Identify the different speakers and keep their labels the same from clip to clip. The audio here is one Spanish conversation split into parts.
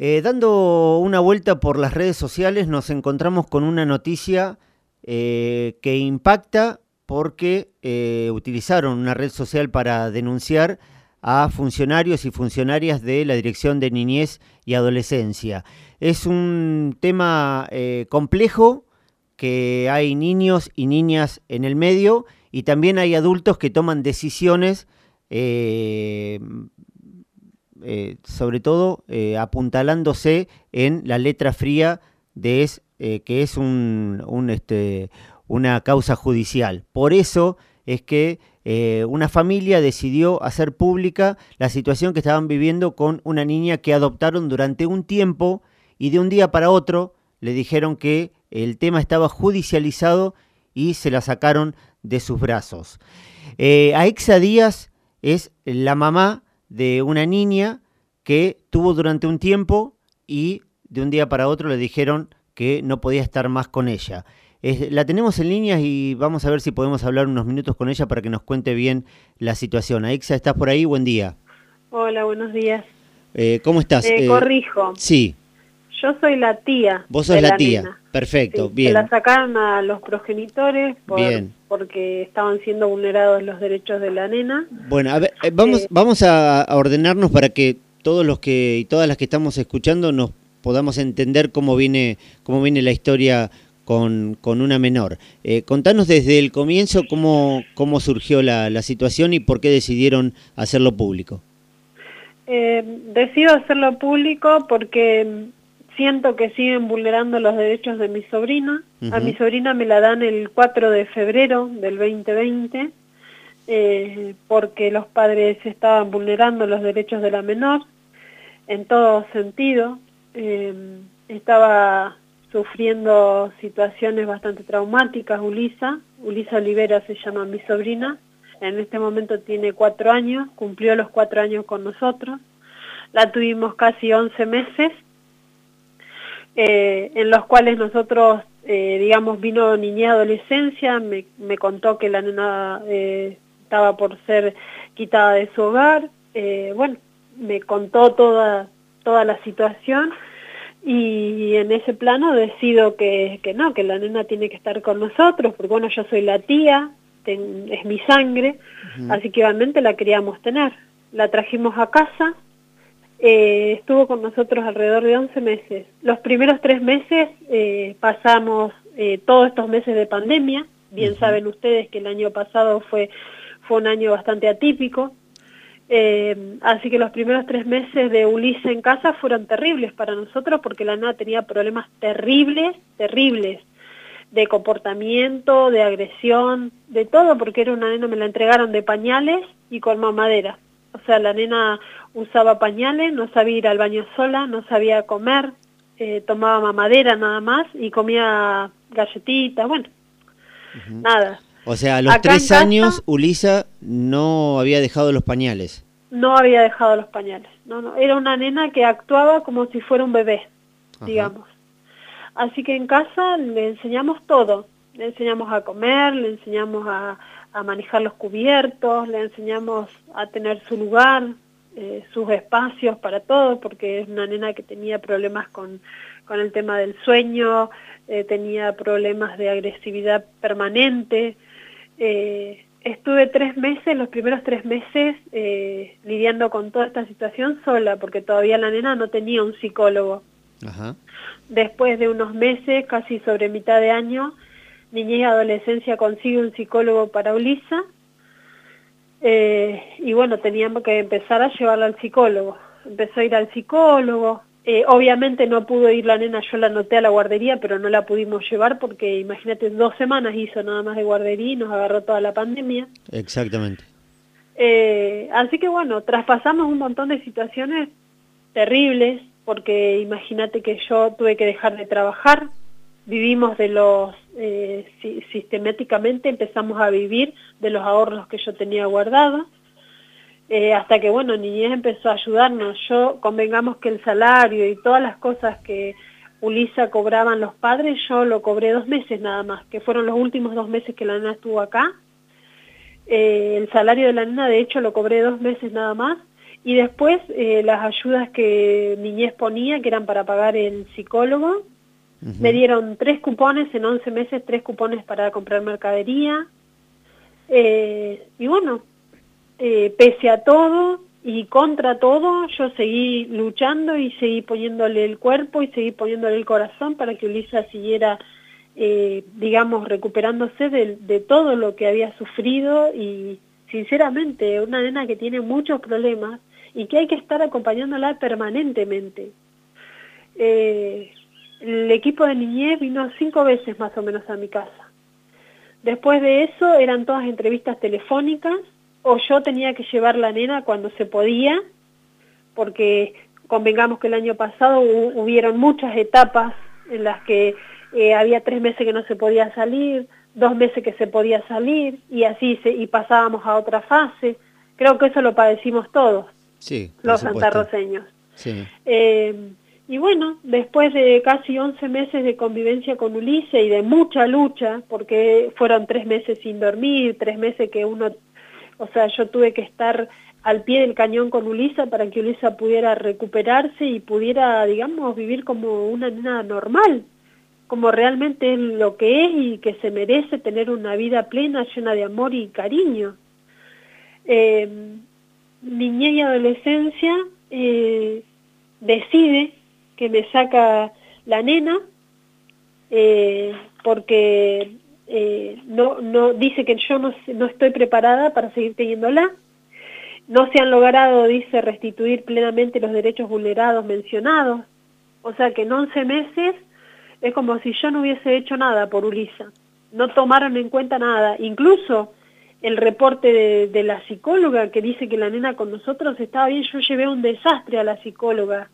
Speaker 1: Eh, dando una vuelta por las redes sociales nos encontramos con una noticia eh, que impacta porque eh, utilizaron una red social para denunciar a funcionarios y funcionarias de la Dirección de Niñez y Adolescencia. Es un tema complejo que hay niños y niñas en el medio y también hay adultos que toman decisiones sobre todo eh, apuntalándose en la letra fría de es, eh, que es un, este, una causa judicial. Por eso es que una familia decidió hacer pública la situación que estaban viviendo con una niña que adoptaron durante un tiempo y de un día para otro le dijeron que el tema estaba judicializado y se la sacaron de sus brazos. Aixa Díaz es la mamá de una niña que tuvo durante un tiempo y de un día para otro le dijeron que no podía estar más con ella. la tenemos en línea y vamos a ver si podemos hablar unos minutos con ella para que nos cuente bien la situación. Aixa, ¿estás por ahí? Buen día.
Speaker 2: Hola, buenos días.
Speaker 1: Eh, ¿Cómo estás?
Speaker 2: Eh, corrijo.
Speaker 1: Sí.
Speaker 2: Yo soy la tía.
Speaker 1: Vos sos la, tía. Perfecto, bien.
Speaker 2: Se la sacaron a los progenitores porque estaban siendo vulnerados los derechos de la nena.
Speaker 1: Bueno, a ver, eh, vamos, vamos a, ordenarnos para que todos los que y todas las que estamos escuchando nos podamos entender cómo viene, cómo viene la historia con, con una menor. Eh, contanos desde el comienzo cómo, cómo surgió la, la situación y por qué decidieron hacerlo público.
Speaker 2: Eh, decido hacerlo público porque siento que siguen vulnerando los derechos de mi sobrina. A mi sobrina me la dan el 4 de febrero del 2020 eh, porque los padres estaban vulnerando los derechos de la menor en todo sentido. Eh, estaba sufriendo situaciones bastante traumáticas Ulisa. Ulisa Olivera se llama mi sobrina. En este momento tiene cuatro años, cumplió los cuatro años con nosotros. La tuvimos casi 11 meses eh, en los cuales nosotros, eh, digamos, vino niñez adolescencia, me, me, contó que la nena eh, estaba por ser quitada de su hogar, bueno, me contó toda, toda la situación y en ese plano decido que, que no, que la nena tiene que estar con nosotros, porque bueno, yo soy la tía, es mi sangre, así que igualmente la queríamos tener. La trajimos a casa, eh, estuvo con nosotros alrededor de 11 meses. Los primeros tres meses eh, pasamos eh, todos estos meses de pandemia. Bien saben ustedes que el año pasado fue, fue un año bastante atípico. así que los primeros tres meses de Ulises en casa fueron terribles para nosotros porque la nena tenía problemas terribles, terribles de comportamiento, de agresión, de todo, porque era una nena, me la entregaron de pañales y con mamadera. O sea, la nena usaba pañales, no sabía ir al baño sola, no sabía comer, eh, tomaba mamadera nada más y comía galletitas, bueno, nada.
Speaker 1: O sea, a los tres años Ulisa no había dejado los pañales.
Speaker 2: No había dejado los pañales, no, no, era una nena que actuaba como si fuera un bebé, digamos. Así que en casa le enseñamos todo, le enseñamos a comer, le enseñamos a, a manejar los cubiertos, le enseñamos a tener su lugar, eh, sus espacios para todo, porque es una nena que tenía problemas con, con el tema del sueño, eh, tenía problemas de agresividad permanente. Eh, estuve tres meses, los primeros tres meses, lidiando con toda esta situación sola, porque todavía la nena no tenía un psicólogo. Después de unos meses, casi sobre mitad de año, niñez y adolescencia consigue un psicólogo para Ulisa eh, y bueno, teníamos que empezar a llevarla al psicólogo. Empezó a ir al psicólogo, eh, obviamente no pudo ir la nena, yo la anoté a la guardería, pero no la pudimos llevar porque imagínate, dos semanas hizo nada más de guardería y nos agarró toda la pandemia.
Speaker 1: Exactamente.
Speaker 2: Eh, así que bueno, traspasamos un montón de situaciones terribles, porque imagínate que yo tuve que dejar de trabajar, vivimos de los, eh, sistemáticamente empezamos a vivir de los ahorros que yo tenía guardados, eh, hasta que, bueno, Niñez empezó a ayudarnos. Yo, convengamos que el salario y todas las cosas que Ulisa cobraban los padres, yo lo cobré dos meses nada más, que fueron los últimos dos meses que la nena estuvo acá. Eh, el salario de la nena, de hecho, lo cobré dos meses nada más, y después eh, las ayudas que Niñez ponía, que eran para pagar el psicólogo, me dieron tres cupones en 11 meses, tres cupones para comprar mercadería, eh, y bueno, eh, pese a todo y contra todo, yo seguí luchando y seguí poniéndole el cuerpo y seguí poniéndole el corazón para que Ulisa siguiera, eh, digamos, recuperándose de, de, todo lo que había sufrido. Y sinceramente una nena que tiene muchos problemas y que hay que estar acompañándola permanentemente. El equipo de niñez vino cinco veces más o menos a mi casa Después de eso eran todas entrevistas telefónicas o yo tenía que llevar la nena cuando se podía, porque convengamos que el año pasado hubieron muchas etapas en las que eh, había tres meses que no se podía salir, dos meses que se podía salir y así se, y pasábamos a otra fase. Creo que eso lo padecimos todos,
Speaker 1: sí,
Speaker 2: los santarroceños.
Speaker 1: Sí.
Speaker 2: Eh, y bueno, después de casi 11 meses de convivencia con Ulises y de mucha lucha, porque fueron tres meses sin dormir, tres meses que uno, o sea, yo tuve que estar al pie del cañón con Ulisa para que Ulisa pudiera recuperarse y pudiera, digamos, vivir como una nena normal, como realmente es lo que es y que se merece tener una vida plena, llena de amor y cariño. Eh, niñez y adolescencia eh, decide que me saca la nena eh, porque eh, no, no dice que yo no, no estoy preparada para seguir teniéndola. No se han logrado, dice, restituir plenamente los derechos vulnerados mencionados. O sea que en 11 meses es como si yo no hubiese hecho nada por Ulisa. No tomaron en cuenta nada. Incluso el reporte de, de, la psicóloga que dice que la nena con nosotros estaba bien, yo llevé un desastre a la psicóloga.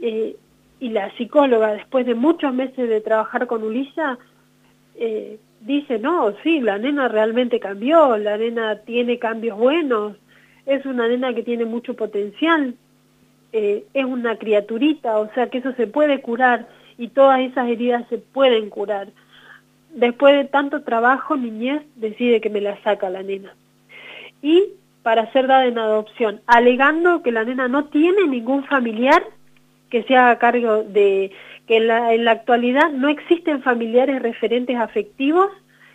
Speaker 2: Eh, y la psicóloga, después de muchos meses de trabajar con Ulisa, eh, dice, no, sí, la nena realmente cambió, la nena tiene cambios buenos, es una nena que tiene mucho potencial, eh, es una criaturita, o sea que eso se puede curar y todas esas heridas se pueden curar. Después de tanto trabajo, Niñez decide que me la saca la nena. Y para ser dada en adopción, alegando que la nena no tiene ningún familiar que se haga cargo de que en la, en la actualidad no existen familiares referentes afectivos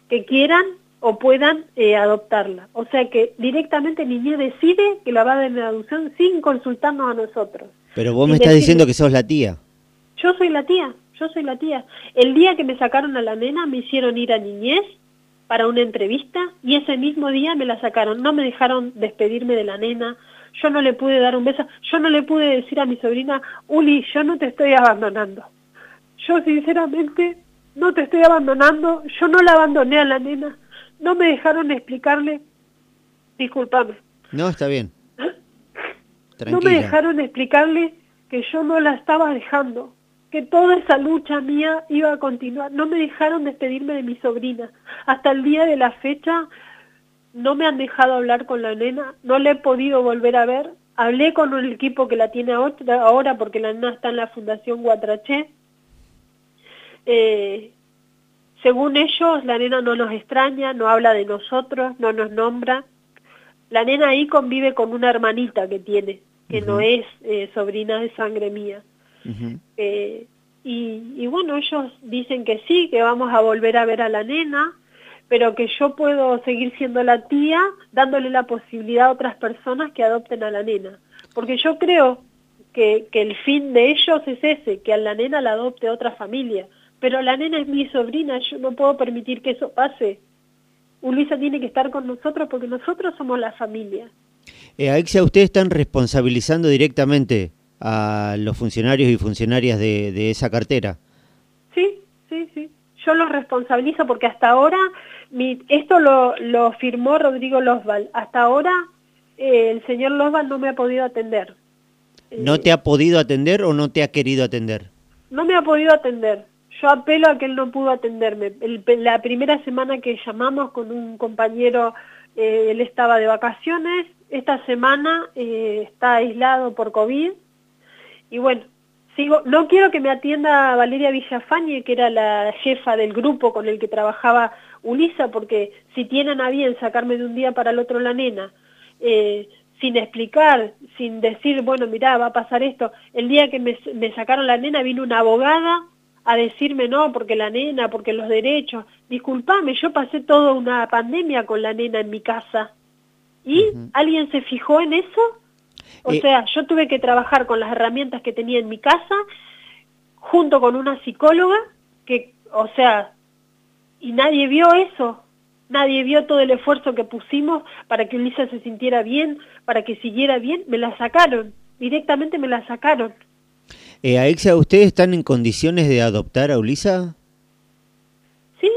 Speaker 2: que quieran o puedan eh, adoptarla. O sea que directamente Niñez decide que la va a dar en adopción sin consultarnos a nosotros.
Speaker 1: Pero vos me estás diciendo que sos la tía.
Speaker 2: Yo soy la tía, yo soy la tía. El día que me sacaron a la nena me hicieron ir a Niñez para una entrevista y ese mismo día me la sacaron. No me dejaron despedirme de la nena, yo no le pude dar un beso, yo no le pude decir a mi sobrina, Uli, yo no te estoy abandonando. Yo sinceramente no te estoy abandonando, yo no la abandoné a la nena, no me dejaron explicarle, discúlpame.
Speaker 1: No, está bien.
Speaker 2: No me dejaron explicarle que yo no la estaba dejando, que toda esa lucha mía iba a continuar. No me dejaron despedirme de mi sobrina. Hasta el día de la fecha no me han dejado hablar con la nena, no le he podido volver a ver. Hablé con el equipo que la tiene ahora porque la nena está en la Fundación Guatraché. Eh, según ellos, la nena no nos extraña, no habla de nosotros, no nos nombra. La nena ahí convive con una hermanita que tiene, que no es eh, sobrina de sangre mía. Eh, y, y bueno, ellos dicen que sí, que vamos a volver a ver a la nena, pero que yo puedo seguir siendo la tía dándole la posibilidad a otras personas que adopten a la nena. Porque yo creo que, que el fin de ellos es ese, que a la nena la adopte otra familia. Pero la nena es mi sobrina, yo no puedo permitir que eso pase. Ulisa tiene que estar con nosotros porque nosotros somos la familia.
Speaker 1: Eh, Aixia, ¿ustedes están responsabilizando directamente a los funcionarios y funcionarias de, de esa cartera?
Speaker 2: Sí, sí, sí. Yo los responsabilizo porque hasta ahora esto lo, lo, firmó Rodrigo Losval. Hasta ahora eh, el señor Losval no me ha podido atender.
Speaker 1: ¿No te ha podido atender o no te ha querido atender?
Speaker 2: No me ha podido atender. Yo apelo a que él no pudo atenderme. la primera semana que llamamos con un compañero, eh, él estaba de vacaciones. Esta semana eh, está aislado por COVID. Y bueno, sigo, no quiero que me atienda Valeria Villafañe, que era la jefa del grupo con el que trabajaba Ulisa, porque si tienen a bien sacarme de un día para el otro la nena, eh, sin explicar, sin decir, bueno, mirá, va a pasar esto. El día que me, me sacaron la nena vino una abogada a decirme no, porque la nena, porque los derechos. Disculpame, yo pasé toda una pandemia con la nena en mi casa. ¿Y alguien se fijó en eso? O eh, sea, yo tuve que trabajar con las herramientas que tenía en mi casa, junto con una psicóloga, que, o sea, y nadie vio eso. Nadie vio todo el esfuerzo que pusimos para que Ulisa se sintiera bien, para que siguiera bien. Me la sacaron, directamente me la sacaron.
Speaker 1: Eh, Aexia, ¿ustedes están en condiciones de adoptar a Ulisa?
Speaker 2: Sí,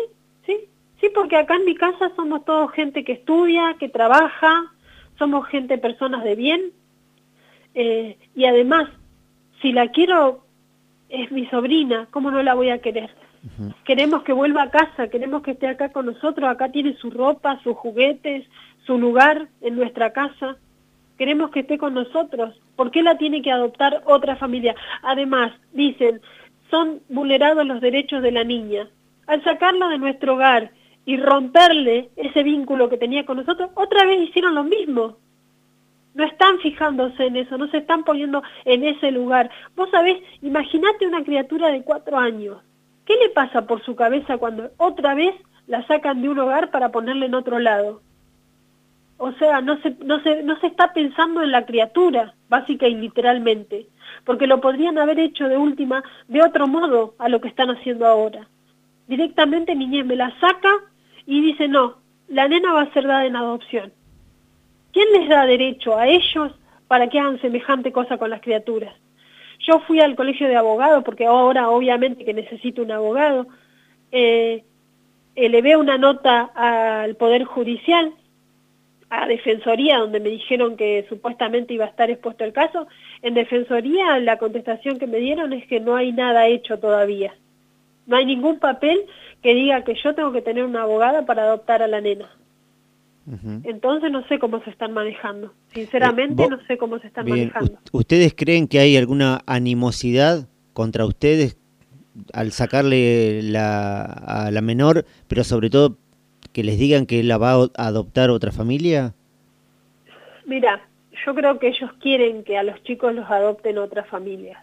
Speaker 2: sí, sí, porque acá en mi casa somos todos gente que estudia, que trabaja, somos gente, personas de bien. Eh, y además, si la quiero, es mi sobrina, ¿cómo no la voy a querer? Queremos que vuelva a casa, queremos que esté acá con nosotros, acá tiene su ropa, sus juguetes, su lugar en nuestra casa queremos que esté con nosotros. ¿Por qué la tiene que adoptar otra familia? Además, dicen, son vulnerados los derechos de la niña. Al sacarla de nuestro hogar y romperle ese vínculo que tenía con nosotros, otra vez hicieron lo mismo. No están fijándose en eso, no se están poniendo en ese lugar. Vos sabés, imagínate una criatura de cuatro años. ¿Qué le pasa por su cabeza cuando otra vez la sacan de un hogar para ponerle en otro lado? O sea, no se, no, se, no se está pensando en la criatura, básica y literalmente, porque lo podrían haber hecho de última de otro modo a lo que están haciendo ahora. Directamente Niñez me la saca y dice, no, la nena va a ser dada en adopción. ¿Quién les da derecho a ellos para que hagan semejante cosa con las criaturas? Yo fui al colegio de abogados, porque ahora obviamente que necesito un abogado, eh, elevé una nota al Poder Judicial a Defensoría, donde me dijeron que supuestamente iba a estar expuesto el caso, en Defensoría la contestación que me dieron es que no hay nada hecho todavía. No hay ningún papel que diga que yo tengo que tener una abogada para adoptar a la nena. Entonces no sé cómo se están manejando. Sinceramente eh, no sé cómo se están manejando.
Speaker 1: ¿Ustedes creen que hay alguna animosidad contra ustedes al sacarle la, a la menor, pero sobre todo que les digan que la va a adoptar otra familia?
Speaker 2: Mira, yo creo que ellos quieren que a los chicos los adopten otras familias,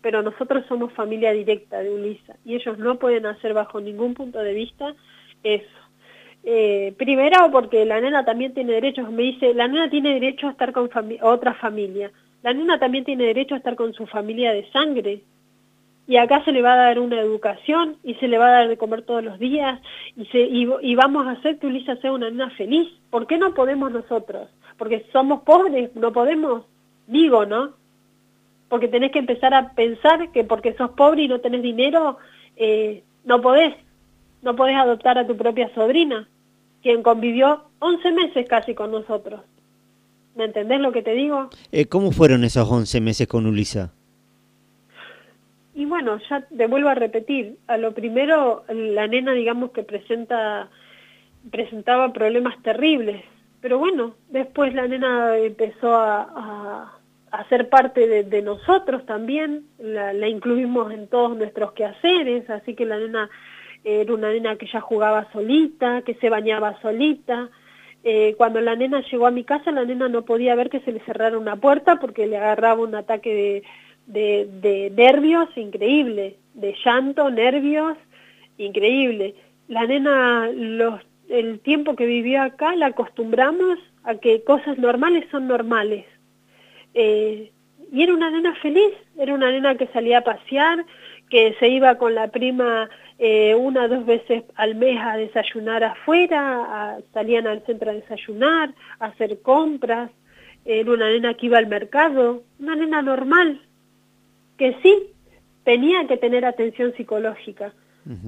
Speaker 2: pero nosotros somos familia directa de Ulisa y ellos no pueden hacer bajo ningún punto de vista eso. Eh, primero porque la nena también tiene derechos, me dice, la nena tiene derecho a estar con otra familia, la nena también tiene derecho a estar con su familia de sangre, y acá se le va a dar una educación y se le va a dar de comer todos los días y, se, y, vamos a hacer que Ulisa sea una niña feliz. ¿Por qué no podemos nosotros? Porque somos pobres, no podemos, digo, ¿no? Porque tenés que empezar a pensar que porque sos pobre y no tenés dinero, eh, no podés, no podés adoptar a tu propia sobrina, quien convivió 11 meses casi con nosotros. ¿Me entendés lo que te digo?
Speaker 1: Eh, ¿Cómo fueron esos 11 meses con Ulisa?
Speaker 2: Y bueno, ya te vuelvo a repetir, a lo primero la nena digamos que presenta presentaba problemas terribles, pero bueno, después la nena empezó a, a, ser parte de, nosotros también, la, la, incluimos en todos nuestros quehaceres, así que la nena era una nena que ya jugaba solita, que se bañaba solita, eh, cuando la nena llegó a mi casa, la nena no podía ver que se le cerrara una puerta porque le agarraba un ataque de, de, nervios increíble, de llanto, nervios, increíble. La nena, los, el tiempo que vivió acá, la acostumbramos a que cosas normales son normales. Eh, y era una nena feliz, era una nena que salía a pasear, que se iba con la prima eh, una o dos veces al mes a desayunar afuera, salían al centro a desayunar, a hacer compras, era una nena que iba al mercado, una nena normal, que sí tenía que tener atención psicológica.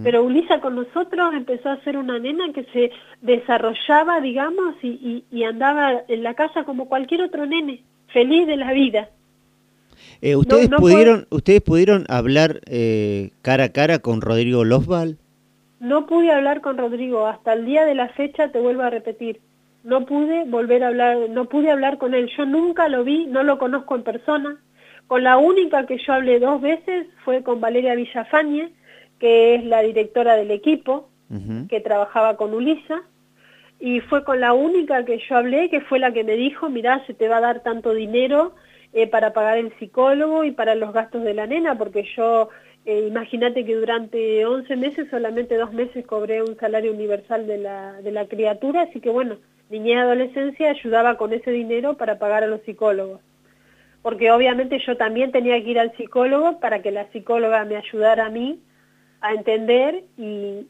Speaker 2: Pero Ulisa con nosotros empezó a ser una nena que se desarrollaba, digamos, y, andaba en la casa como cualquier otro nene, feliz de la vida.
Speaker 1: Eh, ¿ustedes, pudieron, ¿Ustedes pudieron hablar eh, cara a cara con Rodrigo Losval?
Speaker 2: No pude hablar con Rodrigo, hasta el día de la fecha te vuelvo a repetir. No pude volver a hablar, no pude hablar con él. Yo nunca lo vi, no lo conozco en persona, con la única que yo hablé dos veces fue con Valeria Villafañe, que es la directora del equipo, que trabajaba con Ulisa. y fue con la única que yo hablé, que fue la que me dijo, mirá, se te va a dar tanto dinero eh, para pagar el psicólogo y para los gastos de la nena, porque yo, eh, imagínate que durante 11 meses, solamente dos meses cobré un salario universal de la, de la criatura, así que bueno, niñez y adolescencia ayudaba con ese dinero para pagar a los psicólogos. Porque obviamente yo también tenía que ir al psicólogo para que la psicóloga me ayudara a mí a entender y,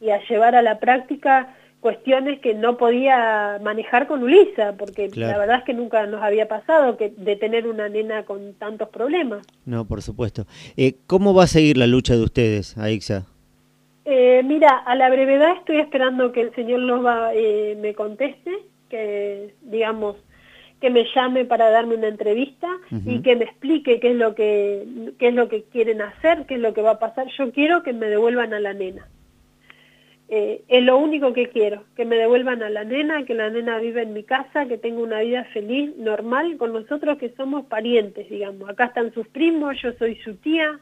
Speaker 2: y a llevar a la práctica cuestiones que no podía manejar con Ulisa, porque la verdad es que nunca nos había pasado que de tener una nena con tantos problemas.
Speaker 1: No, por supuesto. Eh, ¿Cómo va a seguir la lucha de ustedes, Aixa?
Speaker 2: Eh, mira, a la brevedad estoy esperando que el señor Losba eh, me conteste, que digamos que me llame para darme una entrevista y que me explique qué es lo que qué es lo que quieren hacer, qué es lo que va a pasar. Yo quiero que me devuelvan a la nena. Eh, es lo único que quiero, que me devuelvan a la nena, que la nena viva en mi casa, que tenga una vida feliz, normal, con nosotros que somos parientes, digamos. Acá están sus primos, yo soy su tía.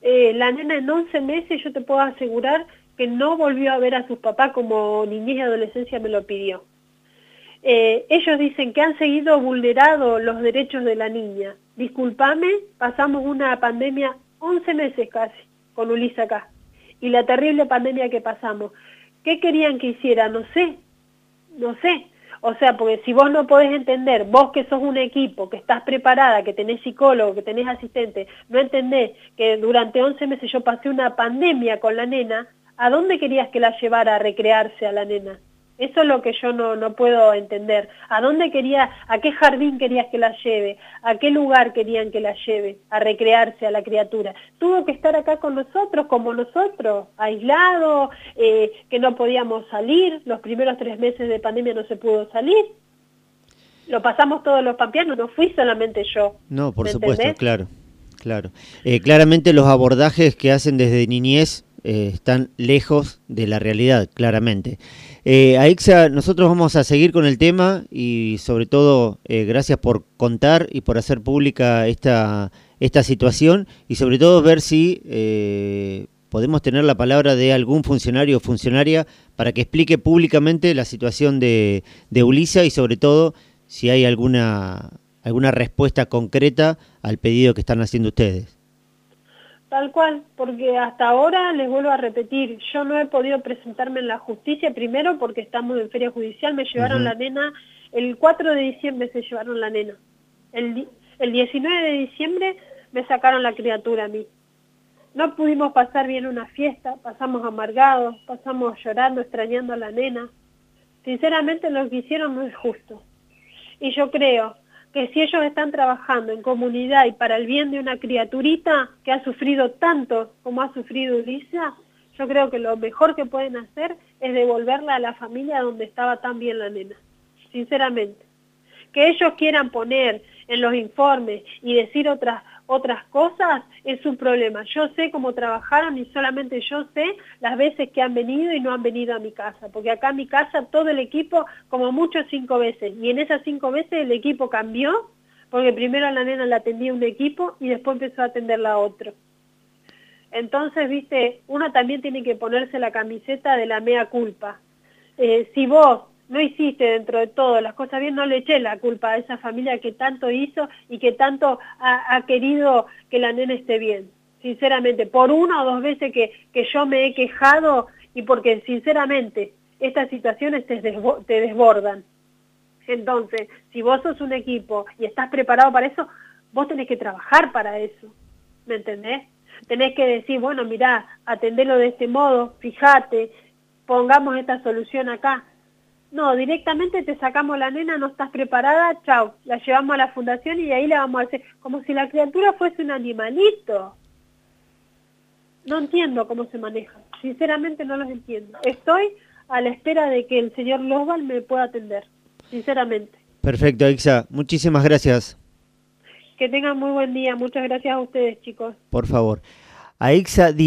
Speaker 2: Eh, la nena en 11 meses yo te puedo asegurar que no volvió a ver a sus papás como niñez y adolescencia me lo pidió. Eh, ellos dicen que han seguido vulnerado los derechos de la niña. Disculpame, pasamos una pandemia 11 meses casi con Ulisa acá y la terrible pandemia que pasamos. ¿Qué querían que hiciera? No sé, no sé. O sea, porque si vos no podés entender, vos que sos un equipo, que estás preparada, que tenés psicólogo, que tenés asistente, no entendés que durante 11 meses yo pasé una pandemia con la nena, ¿a dónde querías que la llevara a recrearse a la nena? Eso es lo que yo no, no puedo entender. ¿A dónde quería, a qué jardín querías que la lleve? ¿A qué lugar querían que la lleve a recrearse a la criatura? Tuvo que estar acá con nosotros, como nosotros, aislado, eh, que no podíamos salir. Los primeros tres meses de pandemia no se pudo salir. Lo pasamos todos los pampeanos, no fui solamente yo.
Speaker 1: No, por supuesto, claro. Claro. Eh, claramente los abordajes que hacen desde niñez eh, están lejos de la realidad, claramente. Eh, Aixa, nosotros vamos a seguir con el tema y sobre todo eh, gracias por contar y por hacer pública esta, esta situación y sobre todo ver si eh, podemos tener la palabra de algún funcionario o funcionaria para que explique públicamente la situación de, de Ulisa y sobre todo si hay alguna, alguna respuesta concreta al pedido que están haciendo ustedes.
Speaker 2: Tal cual, porque hasta ahora les vuelvo a repetir, yo no he podido presentarme en la justicia, primero porque estamos en feria judicial, me llevaron la nena, el 4 de diciembre se llevaron la nena, el, el 19 de diciembre me sacaron la criatura a mí. No pudimos pasar bien una fiesta, pasamos amargados, pasamos llorando, extrañando a la nena. Sinceramente lo que hicieron no es justo. Y yo creo que si ellos están trabajando en comunidad y para el bien de una criaturita que ha sufrido tanto como ha sufrido Ulisa, yo creo que lo mejor que pueden hacer es devolverla a la familia donde estaba tan bien la nena, sinceramente. Que ellos quieran poner en los informes y decir otras otras cosas es un problema. Yo sé cómo trabajaron y solamente yo sé las veces que han venido y no han venido a mi casa, porque acá en mi casa todo el equipo, como mucho cinco veces, y en esas cinco veces el equipo cambió, porque primero a la nena la atendía un equipo y después empezó a atenderla a otro. Entonces, viste, uno también tiene que ponerse la camiseta de la mea culpa. Eh, si vos no hiciste dentro de todo las cosas bien, no le eché la culpa a esa familia que tanto hizo y que tanto ha, querido que la nena esté bien. Sinceramente, por una o dos veces que, que yo me he quejado y porque sinceramente estas situaciones te, te desbordan. Entonces, si vos sos un equipo y estás preparado para eso, vos tenés que trabajar para eso. ¿Me entendés? Tenés que decir, bueno, mirá, atendelo de este modo, fíjate, pongamos esta solución acá no, directamente te sacamos la nena, no estás preparada, chau, la llevamos a la fundación y ahí la vamos a hacer, como si la criatura fuese un animalito. No entiendo cómo se maneja, sinceramente no los entiendo. Estoy a la espera de que el señor Losval me pueda atender, sinceramente.
Speaker 1: Perfecto, Aixa, muchísimas gracias.
Speaker 2: Que tengan muy buen día, muchas gracias a ustedes chicos.
Speaker 1: Por favor. Aixa Díaz.